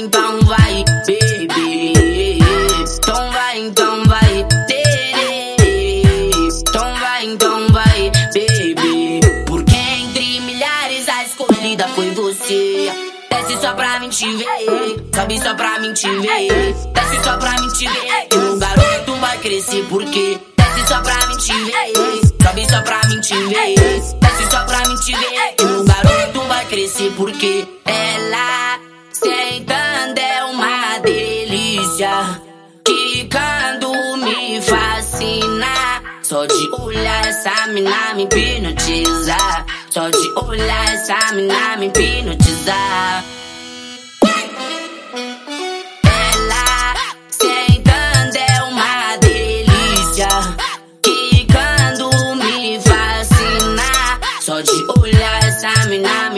então vai, baby. Então vai, então vai, terê. Então vai, então vai, baby. Porque entre milhares a escolhida foi você. Desce só pra mim te ver, sobe só pra mim te ver. Desce só pra mim te ver, que o garoto vai crescer. Porque desce só pra mim te ver, sobe só pra mim te ver. Desce só pra mim te ver, que o garoto vai crescer. Porque Só de olhar essa mina me hipnotiza. Só de olhar essa mina me hipnotiza. Ela sentando é uma delícia. Quicando me fascina. Só de olhar essa mina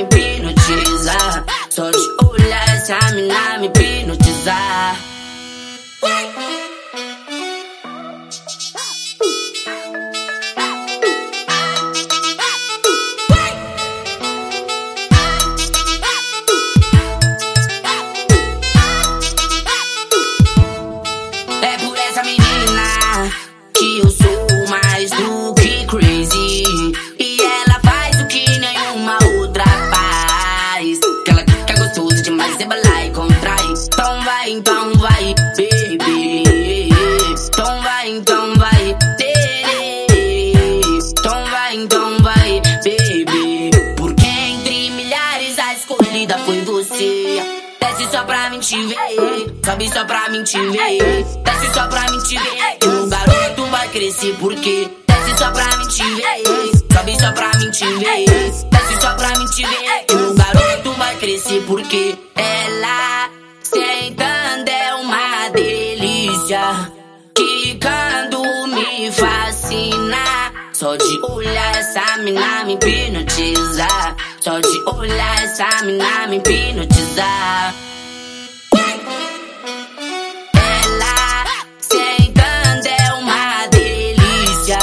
rebolar e contrai. Então vai, então vai, baby. Então vai, então vai, terê. Então vai, então vai, baby. Porque entre milhares a escolhida foi você. Desce só pra mim te ver, sobe só pra mim te ver. Desce só pra mim te ver, o garoto vai crescer. Porque desce só pra mim te ver, sobe só pra mim te ver. Desce só pra mim te ver, crescer. Porque ela sentando é uma delícia. Quicando me fascina. Só de olhar essa mina me hipnotiza. Só de olhar essa mina me hipnotiza. Ela sentando é uma delícia.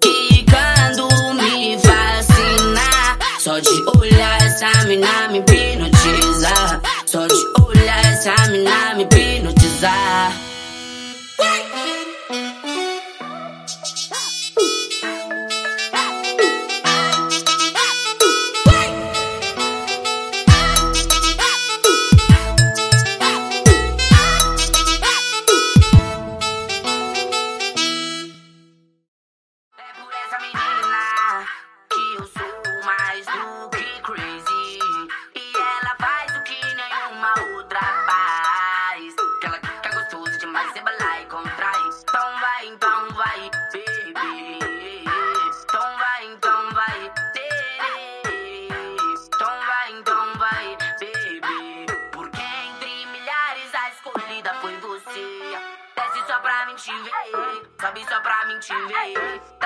Quicando me fascina. Só de olhar essa mina me então vai, baby. Então vai, então vai, terê. Então vai, então vai, baby. Porque entre milhares a escolhida foi você. Desce só pra mim te ver, sobe só pra mim te ver.